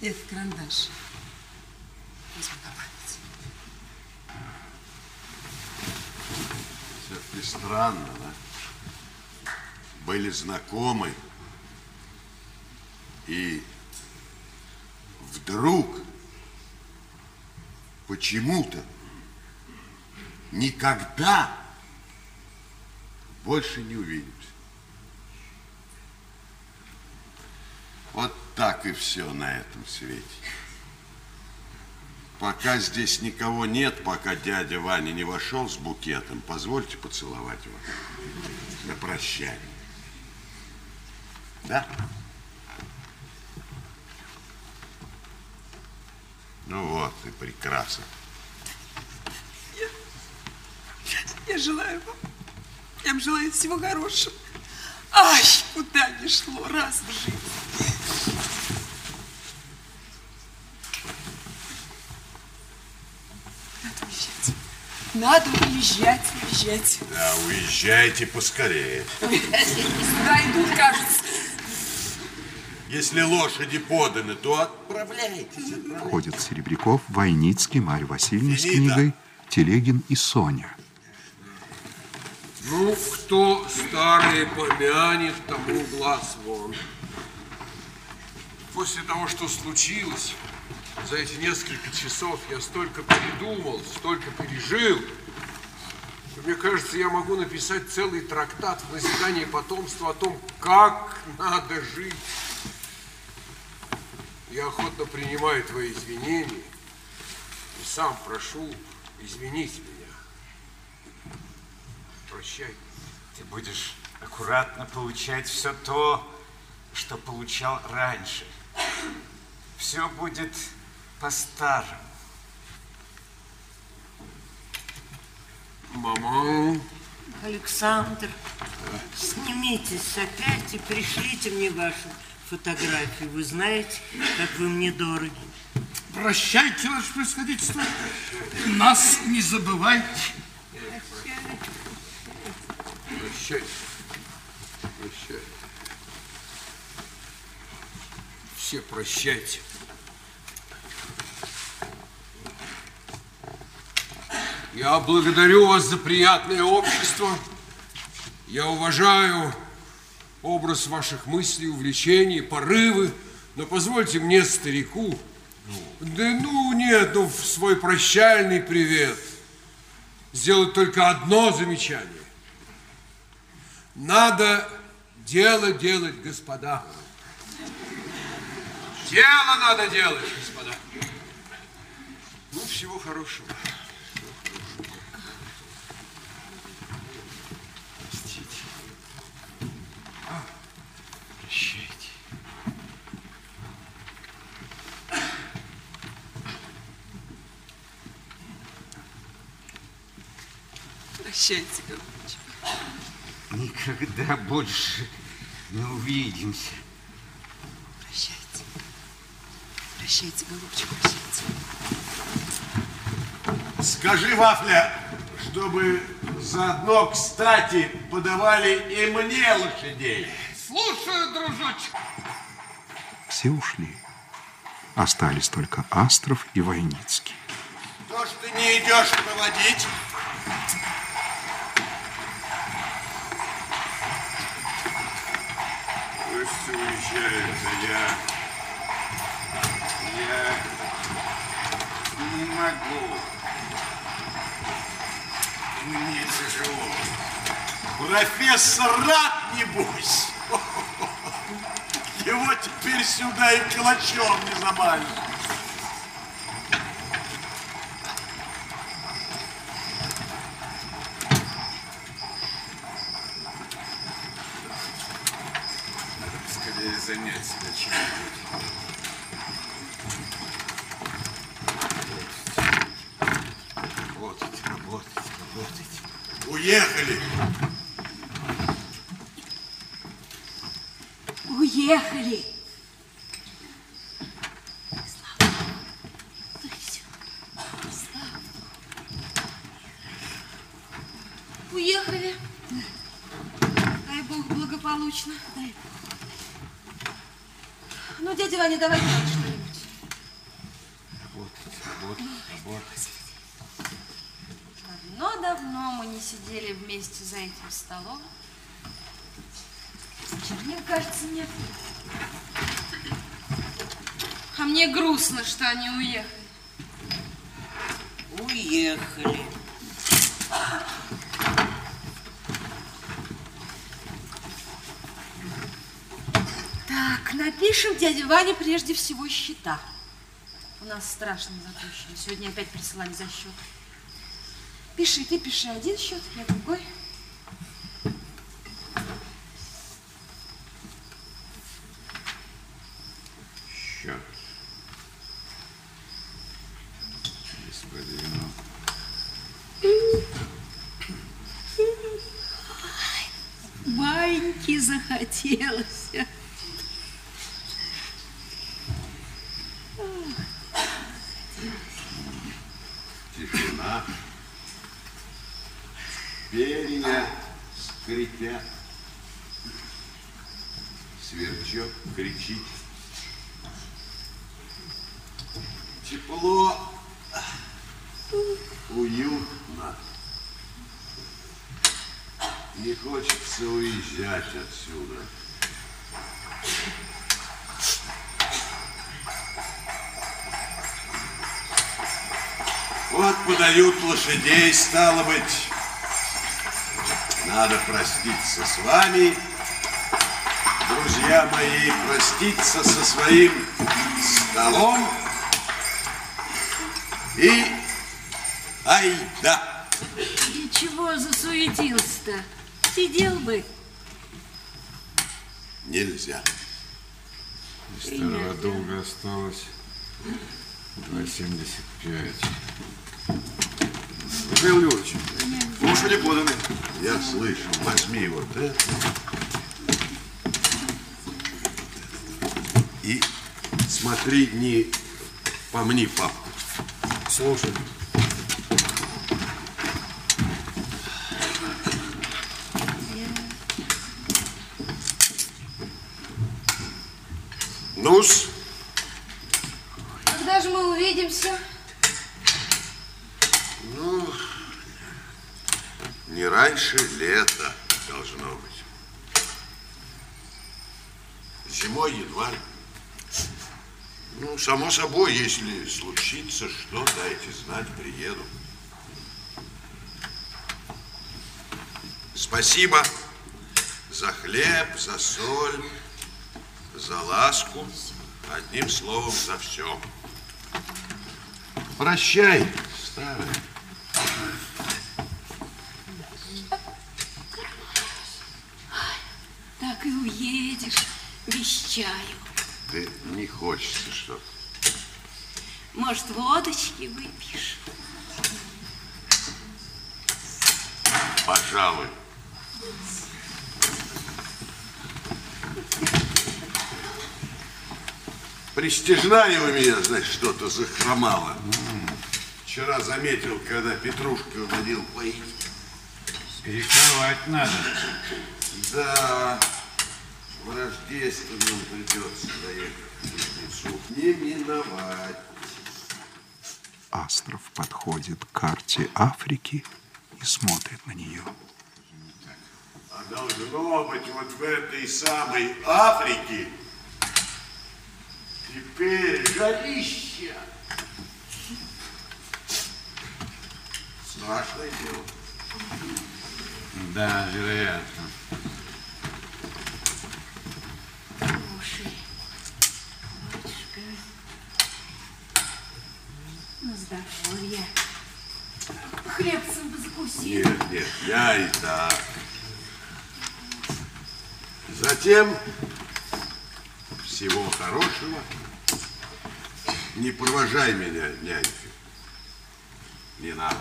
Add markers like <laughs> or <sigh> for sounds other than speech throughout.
Это карандаш. Возьми на память. Все-таки странно, да? Были знакомы, и вдруг почему-то никогда больше не увидимся. Вот так и все на этом свете. Пока здесь никого нет, пока дядя Ваня не вошел с букетом, позвольте поцеловать его на прощание. Да? Ну вот и прекрасно. Я, я желаю вам, я вам желаю всего хорошего. Ай, куда ни шло, раз в жизни. Уезжать. Надо уезжать, уезжать. Да, уезжайте поскорее. Сюда идут, кажется. Если лошади поданы, то отправляйтесь. Входят Серебряков, Войницкий, Марья Васильевна с книгой, Телегин и Соня. Ну, кто старый помянет, тому глаз вон. После того, что случилось, за эти несколько часов я столько передумал, столько пережил, что, мне кажется, я могу написать целый трактат в назидание потомству о том, как надо жить. Я охотно принимаю твои извинения и сам прошу извинить меня. Прощай. Ты будешь аккуратно получать все то, что получал раньше. Все будет по-старому. Мама. Александр, снимитесь опять и пришлите мне вашу фотографию. Вы знаете, как вы мне дороги. Прощайте, ваше происходительство. Нас не забывайте. Прощай. Прощай. Все прощайте. Я благодарю вас за приятное общество. Я уважаю образ ваших мыслей, увлечений, порывы. Но позвольте мне, старику, да ну нет, ну в свой прощальный привет сделать только одно замечание. Надо дело делать, господа. Дело надо делать, господа. Ну, всего хорошего. Прощайте, голубчик. Никогда больше не увидимся. Прощайте. Прощайте, голубчик, прощайте. Скажи, Вафля, чтобы заодно, кстати, подавали и мне лошадей. Слушаю, дружочек. Все ушли. Остались только Астров и Войницкий. То, что ты не идешь проводить, Пусть уезжают, я... Я не могу. Мне тяжело. Профессор рад, небось. <laughs> Его теперь сюда и калачом не заманишь. Работать, работать, работать. Уехали. Уехали. Уехали. Дай Бог благополучно. Ну, дядя диване, давай делать что-нибудь. Работать, работать, работать. Давно-давно мы не сидели вместе за этим столом. Чернил, кажется, нет. А мне грустно, что они уехали. Уехали. Напишем дяде Ване прежде всего счета. У нас страшно запущено. Сегодня опять присылали за счет. Пиши, ты пиши один счет, я другой. Счет. Господину. Баньки захотелось. Не хочется уезжать отсюда. Вот подают лошадей, стало быть. Надо проститься с вами, друзья мои, проститься со своим столом и айда. И чего засуетился-то? Сидел бы. Нельзя. Из старого долга осталось 2,75. Михаил Львович, лошади поданы. Я слышал, возьми вот это. И смотри, не помни папку. Слушай. Ну-с, Когда же мы увидимся? Ну, не раньше лета должно быть. Зимой едва ли. Ну, само собой, если случится что, дайте знать, приеду. Спасибо за хлеб, за соль, за ласку, одним словом, за все. Прощай, старая. Так и уедешь, вещаю. Ты не хочется что Может, водочки выпьешь? Пожалуй. Пристижная у меня, значит, что-то захромало. Вчера заметил, когда Петрушка водил поить. Перековать надо. Да, в рождественном придется доехать. Не миновать. Астров подходит к карте Африки и смотрит на нее. А должно быть вот в этой самой Африке теперь жарища. Страшное дело. Да, вероятно. Слушай, батюшка, на здоровье. Хлебцем бы закусил. Нет, нет, я и так. Затем всего хорошего. Не провожай меня, нянька. Не надо.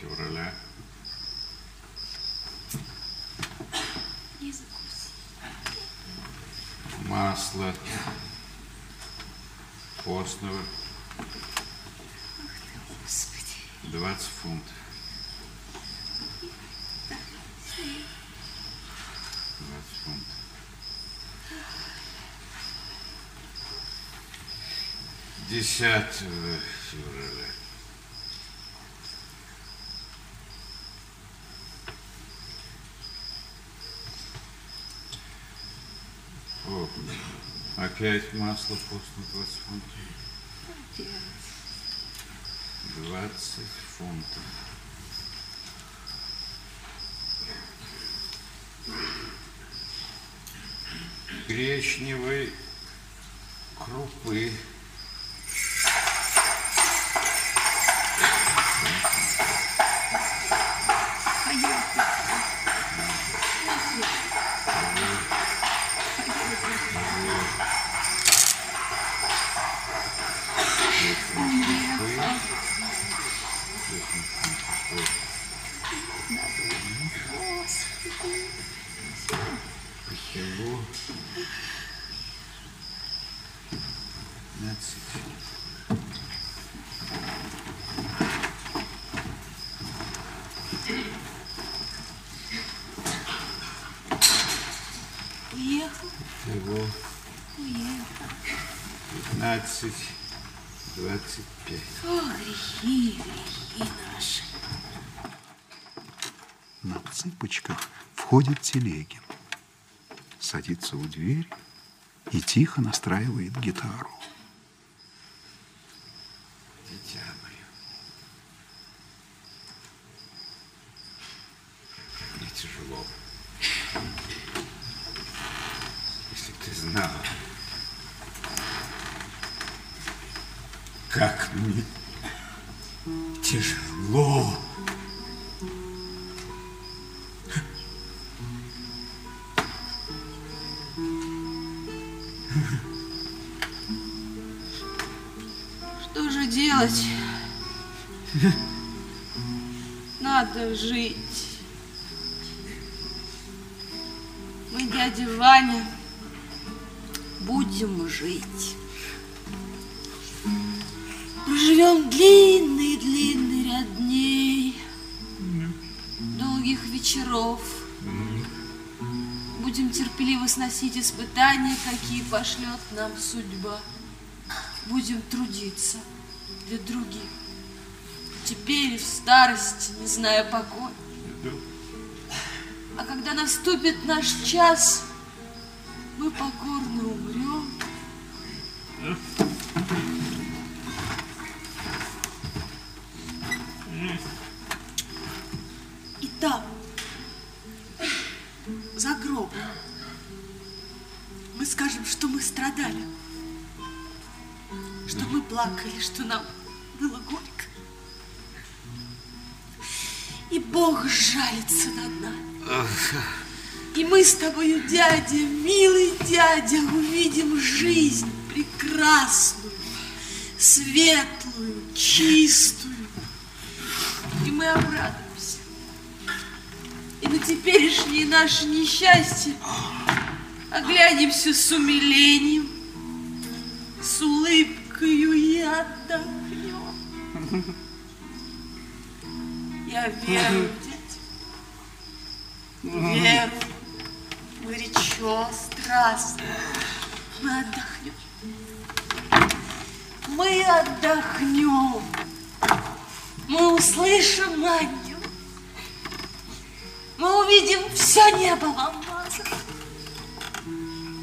Февраля. Масло. Постного. 20 фунт. Десятого февраля. О, опять масло постно 20 фунтов. 20 фунтов. Гречневой крупы. 15. Уехал, Всего уехал. 15, 25. О, грехи, грехи наши. На цыпочках входит Телегин. Садится у двери и тихо настраивает гитару. Дитя мое. Мне тяжело. Если ты знала, как мне тяжело. Делать? Надо жить. Мы, дядя Ваня, будем жить. Проживем длинный-длинный ряд дней, долгих вечеров. Будем терпеливо сносить испытания, какие пошлет нам судьба. Будем трудиться для других. Теперь в старости, не зная покоя. А когда наступит наш час, мы покорно умрем. И там, за гробом, мы скажем, что мы страдали, что мы плакали, что нам было горько. И Бог жалится над нами. И мы с тобою, дядя, милый дядя, увидим жизнь прекрасную, светлую, чистую. И мы обрадуемся. И на теперешнее наше несчастье оглянемся с умилением, с улыбкою и отдохнем. Я верю, дядя. Веру, горячо, страстно. Мы отдохнем. Мы отдохнем. Мы услышим ангел. Мы увидим все небо в алмазах.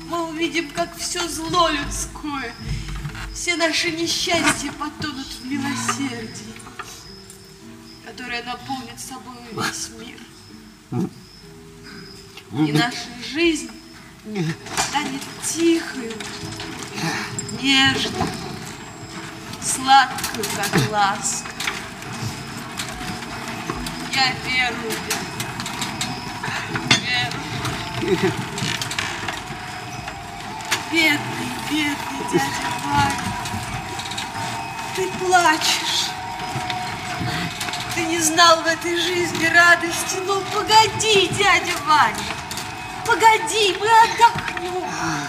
Мы увидим, как все зло людское, все наши несчастья потонут в милосердии, которое наполнит собой весь мир. И наша жизнь станет тихой, нежной, сладкой, как ласка. Я верую, верю. Бедный, бедный дядя Ваня, ты плачешь. Ты не знал в этой жизни радости. Ну, погоди, дядя Ваня. Погоди, мы отдохнем.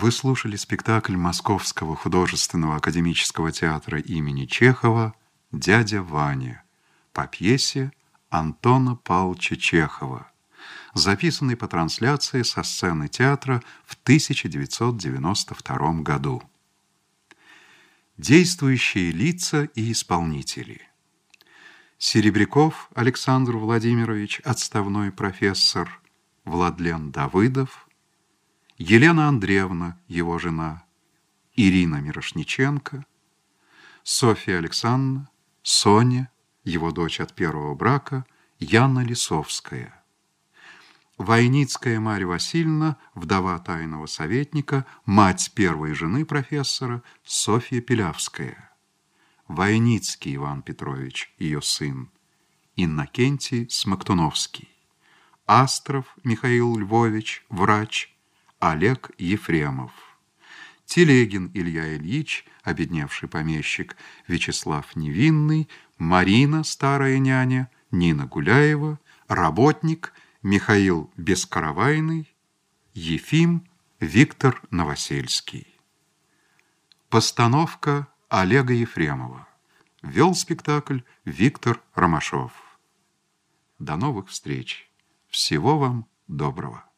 Вы слушали спектакль Московского художественного академического театра имени Чехова «Дядя Ваня» по пьесе Антона Павловича Чехова, записанный по трансляции со сцены театра в 1992 году. Действующие лица и исполнители. Серебряков Александр Владимирович, отставной профессор, Владлен Давыдов, Елена Андреевна, его жена, Ирина Мирошниченко, Софья Александровна, Соня, его дочь от первого брака, Яна Лисовская. Войницкая Марья Васильевна, вдова тайного советника, мать первой жены профессора, Софья Пилявская. Войницкий Иван Петрович, ее сын. Иннокентий Смоктуновский. Астров Михаил Львович, врач. Олег Ефремов. Телегин Илья Ильич, обедневший помещик, Вячеслав Невинный, Марина, старая няня, Нина Гуляева, работник – Михаил Бескаравайный, Ефим Виктор Новосельский. Постановка Олега Ефремова. Вел спектакль Виктор Ромашов. До новых встреч. Всего вам доброго.